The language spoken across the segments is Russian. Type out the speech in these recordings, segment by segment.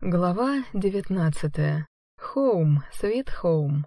Глава девятнадцатая. Home, Sweet Home.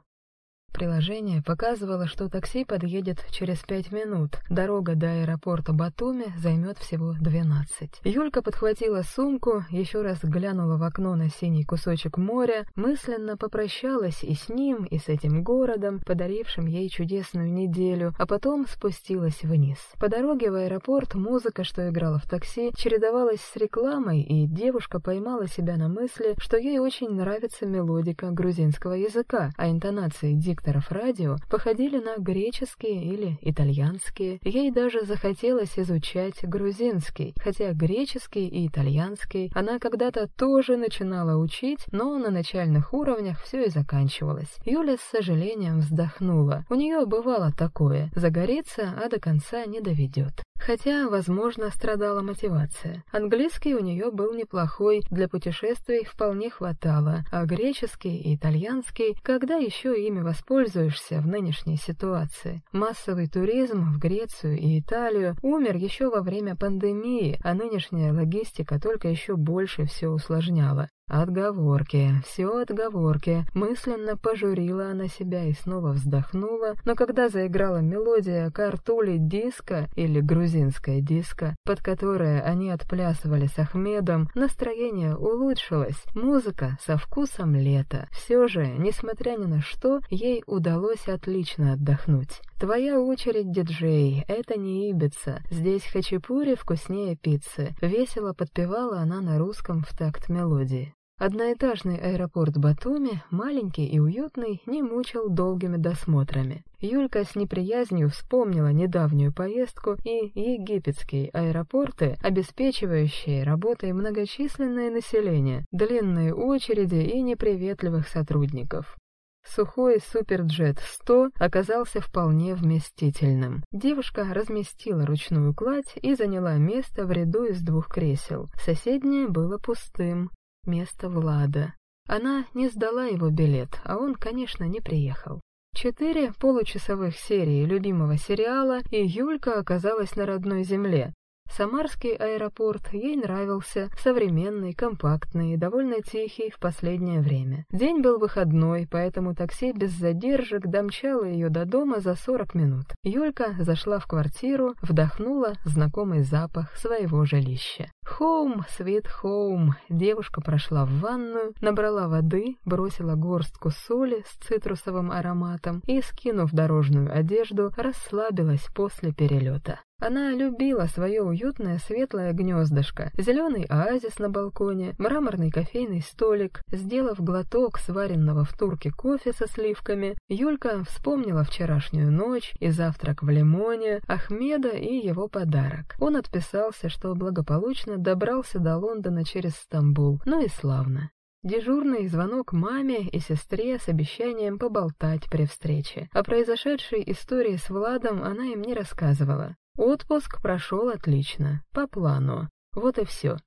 Приложение показывало, что такси подъедет через пять минут. Дорога до аэропорта Батуми займет всего двенадцать. Юлька подхватила сумку, еще раз глянула в окно на синий кусочек моря, мысленно попрощалась и с ним, и с этим городом, подарившим ей чудесную неделю, а потом спустилась вниз. По дороге в аэропорт музыка, что играла в такси, чередовалась с рекламой, и девушка поймала себя на мысли, что ей очень нравится мелодика грузинского языка, а интонации диктора дикторов радио походили на греческие или итальянские. Ей даже захотелось изучать грузинский, хотя греческий и итальянский она когда-то тоже начинала учить, но на начальных уровнях все и заканчивалось. Юля с сожалением вздохнула. У нее бывало такое: загорится, а до конца не доведет. Хотя, возможно, страдала мотивация. Английский у нее был неплохой, для путешествий вполне хватало, а греческий и итальянский, когда еще ими воспользуешься в нынешней ситуации? Массовый туризм в Грецию и Италию умер еще во время пандемии, а нынешняя логистика только еще больше все усложняла. Отговорки, все отговорки. Мысленно пожурила она себя и снова вздохнула, но когда заиграла мелодия картули диска или грузинская диска, под которое они отплясывали с Ахмедом, настроение улучшилось, музыка со вкусом лета. Все же, несмотря ни на что, ей удалось отлично отдохнуть. Твоя очередь, диджей, это не Ибица. Здесь хачапури вкуснее пиццы. Весело подпевала она на русском в такт мелодии. Одноэтажный аэропорт Батуми, маленький и уютный, не мучил долгими досмотрами. Юлька с неприязнью вспомнила недавнюю поездку и египетские аэропорты, обеспечивающие работой многочисленное население, длинные очереди и неприветливых сотрудников. Сухой суперджет 100 оказался вполне вместительным. Девушка разместила ручную кладь и заняла место в ряду из двух кресел. Соседнее было пустым место Влада. Она не сдала его билет, а он, конечно, не приехал. Четыре получасовых серии любимого сериала, и Юлька оказалась на родной земле, Самарский аэропорт ей нравился, современный, компактный довольно тихий в последнее время. День был выходной, поэтому такси без задержек домчало ее до дома за 40 минут. Юлька зашла в квартиру, вдохнула знакомый запах своего жилища. «Хоум, свит хоум!» Девушка прошла в ванную, набрала воды, бросила горстку соли с цитрусовым ароматом и, скинув дорожную одежду, расслабилась после перелета. Она любила свое уютное светлое гнездышко, зеленый оазис на балконе, мраморный кофейный столик. Сделав глоток сваренного в турке кофе со сливками, Юлька вспомнила вчерашнюю ночь и завтрак в лимоне, Ахмеда и его подарок. Он отписался, что благополучно добрался до Лондона через Стамбул, ну и славно. Дежурный звонок маме и сестре с обещанием поболтать при встрече. О произошедшей истории с Владом она им не рассказывала. Отпуск прошел отлично, по плану. Вот и все.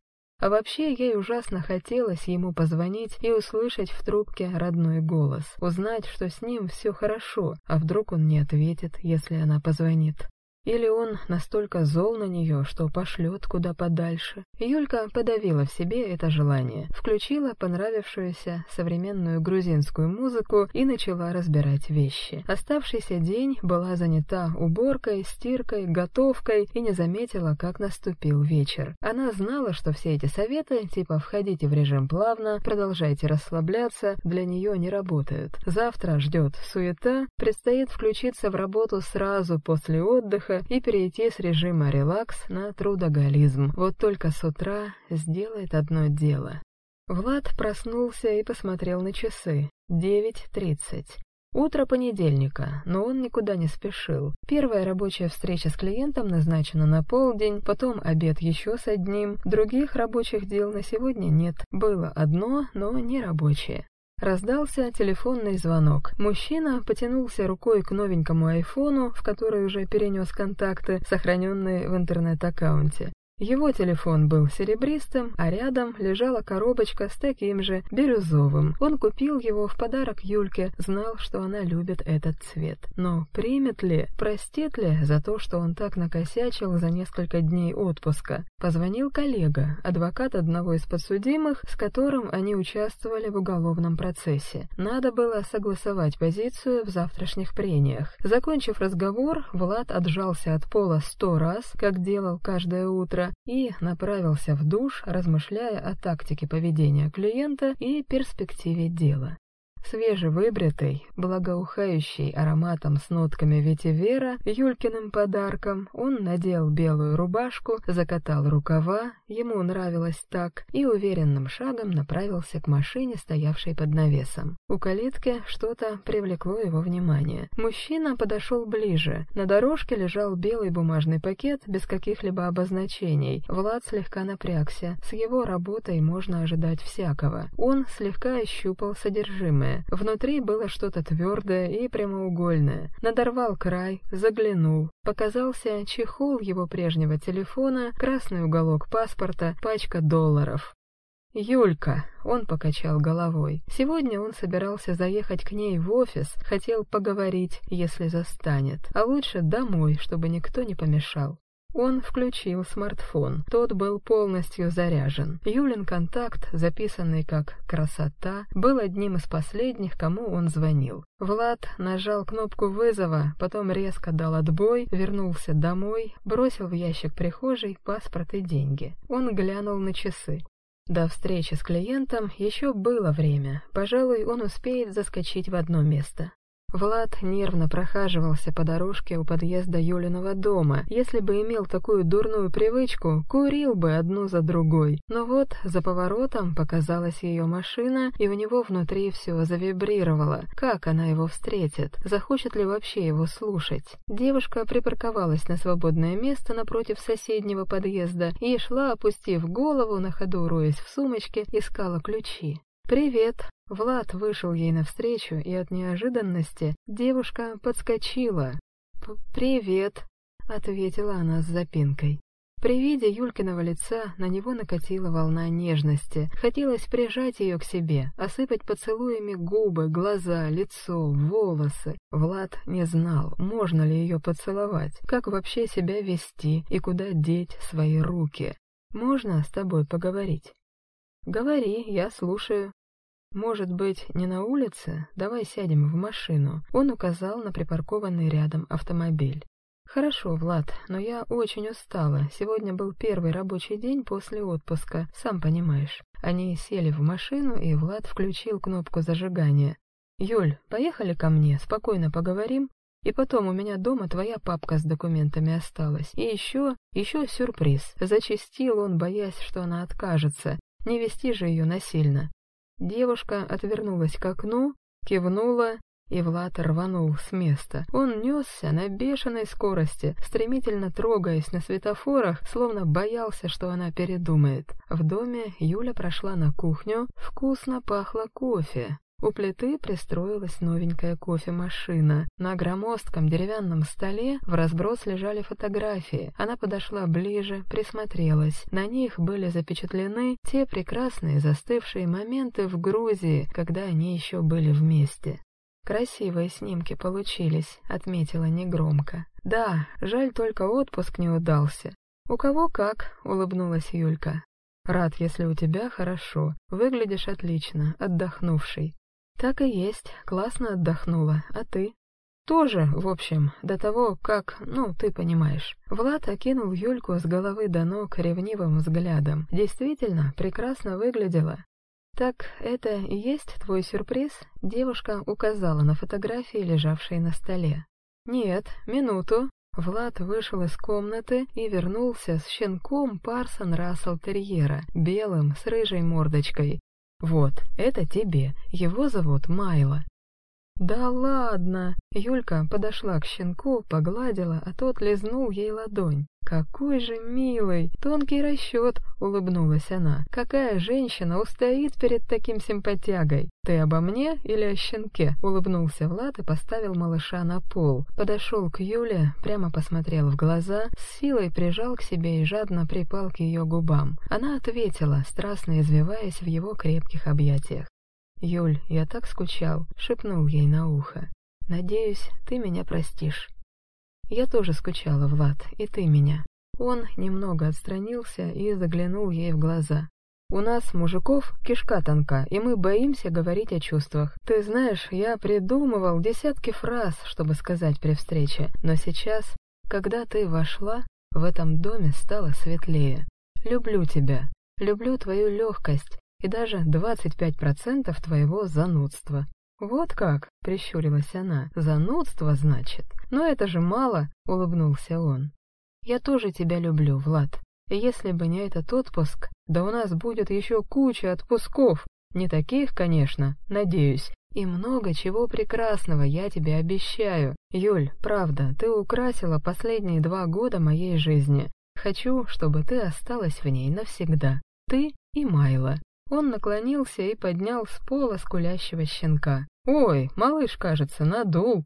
А вообще ей ужасно хотелось ему позвонить и услышать в трубке родной голос, узнать, что с ним все хорошо, а вдруг он не ответит, если она позвонит. Или он настолько зол на нее, что пошлет куда подальше. Юлька подавила в себе это желание, включила понравившуюся современную грузинскую музыку и начала разбирать вещи. Оставшийся день была занята уборкой, стиркой, готовкой и не заметила, как наступил вечер. Она знала, что все эти советы, типа «входите в режим плавно», «продолжайте расслабляться», для нее не работают. Завтра ждет суета, предстоит включиться в работу сразу после отдыха, отдыха и перейти с режима релакс на трудоголизм. Вот только с утра сделает одно дело. Влад проснулся и посмотрел на часы. Девять тридцать. Утро понедельника, но он никуда не спешил. Первая рабочая встреча с клиентом назначена на полдень, потом обед еще с одним. Других рабочих дел на сегодня нет. Было одно, но не рабочее. Раздался телефонный звонок. Мужчина потянулся рукой к новенькому айфону, в который уже перенес контакты, сохраненные в интернет-аккаунте. Его телефон был серебристым, а рядом лежала коробочка с таким же бирюзовым. Он купил его в подарок Юльке, знал, что она любит этот цвет. Но примет ли, простит ли за то, что он так накосячил за несколько дней отпуска? Позвонил коллега, адвокат одного из подсудимых, с которым они участвовали в уголовном процессе. Надо было согласовать позицию в завтрашних прениях. Закончив разговор, Влад отжался от пола сто раз, как делал каждое утро, и направился в душ, размышляя о тактике поведения клиента и перспективе дела. Свежевыбритый, благоухающий ароматом с нотками ветивера, Юлькиным подарком, он надел белую рубашку, закатал рукава, ему нравилось так, и уверенным шагом направился к машине, стоявшей под навесом. У калитки что-то привлекло его внимание. Мужчина подошел ближе. На дорожке лежал белый бумажный пакет без каких-либо обозначений. Влад слегка напрягся. С его работой можно ожидать всякого. Он слегка ощупал содержимое темное. Внутри было что-то твердое и прямоугольное. Надорвал край, заглянул. Показался чехол его прежнего телефона, красный уголок паспорта, пачка долларов. «Юлька», — он покачал головой. Сегодня он собирался заехать к ней в офис, хотел поговорить, если застанет, а лучше домой, чтобы никто не помешал. Он включил смартфон. Тот был полностью заряжен. Юлин контакт, записанный как «красота», был одним из последних, кому он звонил. Влад нажал кнопку вызова, потом резко дал отбой, вернулся домой, бросил в ящик прихожей паспорт и деньги. Он глянул на часы. До встречи с клиентом еще было время. Пожалуй, он успеет заскочить в одно место. Влад нервно прохаживался по дорожке у подъезда Юлиного дома. Если бы имел такую дурную привычку, курил бы одну за другой. Но вот за поворотом показалась ее машина, и у него внутри все завибрировало. Как она его встретит? Захочет ли вообще его слушать? Девушка припарковалась на свободное место напротив соседнего подъезда и шла, опустив голову, на ходу роясь в сумочке, искала ключи. «Привет!» Влад вышел ей навстречу, и от неожиданности девушка подскочила. «Привет!» — ответила она с запинкой. При виде Юлькиного лица на него накатила волна нежности. Хотелось прижать ее к себе, осыпать поцелуями губы, глаза, лицо, волосы. Влад не знал, можно ли ее поцеловать, как вообще себя вести и куда деть свои руки. «Можно с тобой поговорить?» «Говори, я слушаю». «Может быть, не на улице? Давай сядем в машину». Он указал на припаркованный рядом автомобиль. «Хорошо, Влад, но я очень устала. Сегодня был первый рабочий день после отпуска, сам понимаешь». Они сели в машину, и Влад включил кнопку зажигания. «Юль, поехали ко мне, спокойно поговорим. И потом у меня дома твоя папка с документами осталась. И еще, еще сюрприз». Зачастил он, боясь, что она откажется, не вести же ее насильно. Девушка отвернулась к окну, кивнула, и Влад рванул с места. Он несся на бешеной скорости, стремительно трогаясь на светофорах, словно боялся, что она передумает. В доме Юля прошла на кухню, вкусно пахло кофе. У плиты пристроилась новенькая кофемашина. На громоздком деревянном столе в разброс лежали фотографии. Она подошла ближе, присмотрелась. На них были запечатлены те прекрасные застывшие моменты в Грузии, когда они еще были вместе. «Красивые снимки получились», — отметила негромко. «Да, жаль, только отпуск не удался». «У кого как», — улыбнулась Юлька. «Рад, если у тебя хорошо. Выглядишь отлично, отдохнувший. Так и есть, классно отдохнула, а ты? Тоже, в общем, до того, как, ну, ты понимаешь. Влад окинул Юльку с головы до ног ревнивым взглядом. Действительно, прекрасно выглядела. «Так это и есть твой сюрприз?» Девушка указала на фотографии, лежавшие на столе. «Нет, минуту». Влад вышел из комнаты и вернулся с щенком Парсон Рассел Терьера, белым, с рыжей мордочкой, вот, это тебе. Его зовут Майло. «Да ладно!» Юлька подошла к щенку, погладила, а тот лизнул ей ладонь. «Какой же милый! Тонкий расчет!» — улыбнулась она. «Какая женщина устоит перед таким симпатягой? Ты обо мне или о щенке?» — улыбнулся Влад и поставил малыша на пол. Подошел к Юле, прямо посмотрел в глаза, с силой прижал к себе и жадно припал к ее губам. Она ответила, страстно извиваясь в его крепких объятиях. «Юль, я так скучал», — шепнул ей на ухо. «Надеюсь, ты меня простишь». «Я тоже скучала, Влад, и ты меня». Он немного отстранился и заглянул ей в глаза. «У нас, мужиков, кишка тонка, и мы боимся говорить о чувствах. Ты знаешь, я придумывал десятки фраз, чтобы сказать при встрече, но сейчас, когда ты вошла, в этом доме стало светлее. Люблю тебя, люблю твою легкость, и даже 25% твоего занудства. «Вот как!» — прищурилась она. «Занудство, значит? Но это же мало!» — улыбнулся он. «Я тоже тебя люблю, Влад. И если бы не этот отпуск, да у нас будет еще куча отпусков. Не таких, конечно, надеюсь. И много чего прекрасного я тебе обещаю. Юль, правда, ты украсила последние два года моей жизни. Хочу, чтобы ты осталась в ней навсегда. Ты и Майла. Он наклонился и поднял с пола скулящего щенка. «Ой, малыш, кажется, надул!»